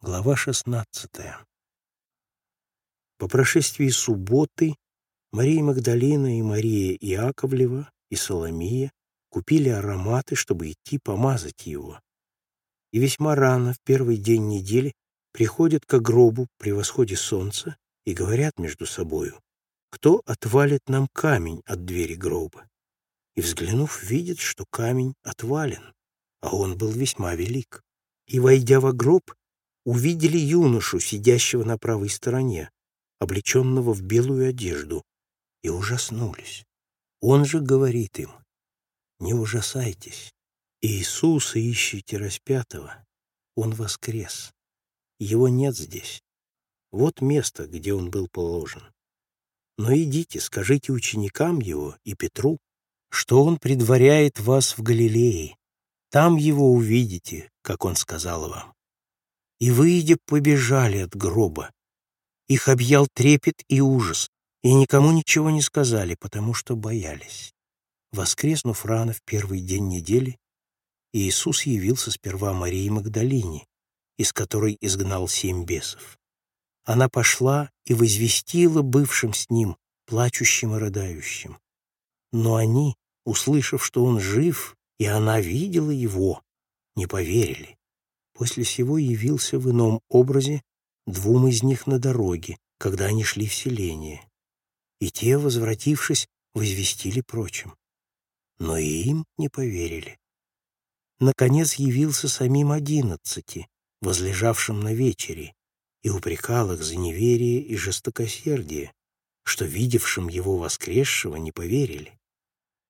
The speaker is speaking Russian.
Глава 16. По прошествии субботы Мария Магдалина и Мария Иаковлева и Соломия купили ароматы, чтобы идти помазать его. И весьма рано, в первый день недели, приходят к гробу при восходе солнца и говорят между собою, кто отвалит нам камень от двери гроба. И, взглянув, видят, что камень отвален, а он был весьма велик. И, войдя во гроб, увидели юношу, сидящего на правой стороне, облеченного в белую одежду, и ужаснулись. Он же говорит им, «Не ужасайтесь, Иисуса ищите распятого, Он воскрес, Его нет здесь. Вот место, где Он был положен. Но идите, скажите ученикам Его и Петру, что Он предваряет вас в Галилее. Там Его увидите, как Он сказал вам и, выйдя, побежали от гроба. Их объял трепет и ужас, и никому ничего не сказали, потому что боялись. Воскреснув рано в первый день недели, Иисус явился сперва Марии Магдалине, из которой изгнал семь бесов. Она пошла и возвестила бывшим с ним, плачущим и рыдающим. Но они, услышав, что он жив, и она видела его, не поверили. После сего явился в ином образе двум из них на дороге, когда они шли в селение. И те, возвратившись, возвестили прочим. Но и им не поверили. Наконец явился самим одиннадцати, возлежавшим на вечере, и упрекал их за неверие и жестокосердие, что видевшим его воскресшего не поверили.